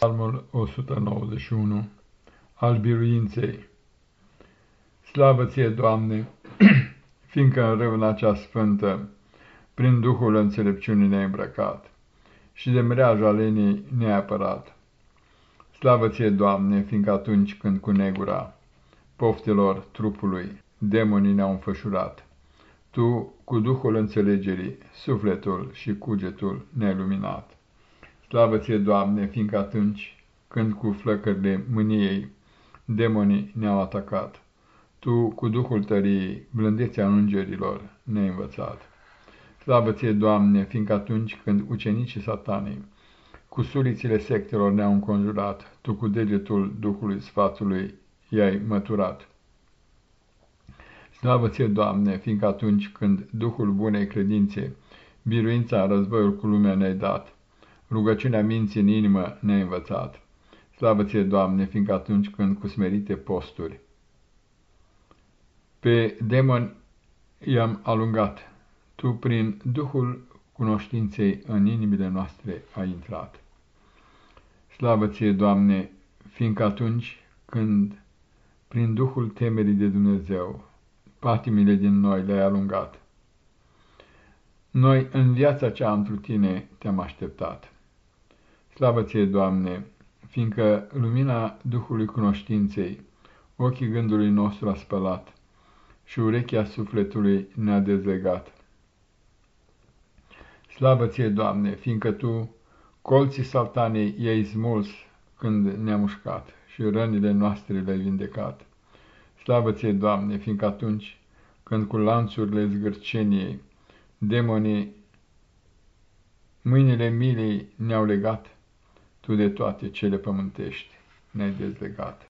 Psalmul 191 Al biruinței Slavă ție, Doamne, fiindcă în râvna cea sfântă, prin Duhul înțelepciunii ne-ai îmbrăcat și de mreaja lenii ne-ai apărat. Slavă ție, Doamne, fiindcă atunci când cu negura poftelor trupului demonii ne-au înfășurat, Tu, cu Duhul înțelegerii, sufletul și cugetul ne-ai luminat. Slavă ție, Doamne, fiindcă atunci când cu flăcările mâniei demonii ne-au atacat, Tu, cu Duhul tăriei, blândețea îngerilor, ne-ai învățat. Slavă ție, Doamne, fiindcă atunci când ucenicii satanei, cu sulițile sectelor ne-au înconjurat, Tu cu degetul Duhului Sfatului i-ai măturat. Slavă ție, Doamne, fiindcă atunci când Duhul bunei credințe, biruința războiul cu lumea ne-ai dat, Rugăciunea minții în inimă ne-a învățat. Slavă ție, Doamne, fiindcă atunci când cu smerite posturi pe demon i-am alungat, Tu prin Duhul cunoștinței în inimile noastre ai intrat. Slavă ție, Doamne, fiindcă atunci când prin Duhul temerii de Dumnezeu patimile din noi le-ai alungat, noi în viața cea întru tine te-am așteptat. Slavă ție, Doamne, fiindcă lumina Duhului cunoștinței ochii gândului nostru a spălat și urechea sufletului ne-a dezlegat. Slavă ție, Doamne, fiindcă Tu colții saltanei i-ai smuls când ne-a mușcat și rănile noastre le-ai vindecat. Slavă ție, Doamne, fiindcă atunci când cu lanțurile zgârceniei demonii mâinile milei ne-au legat, tu de toate cele pământești ne-ai dezlegat.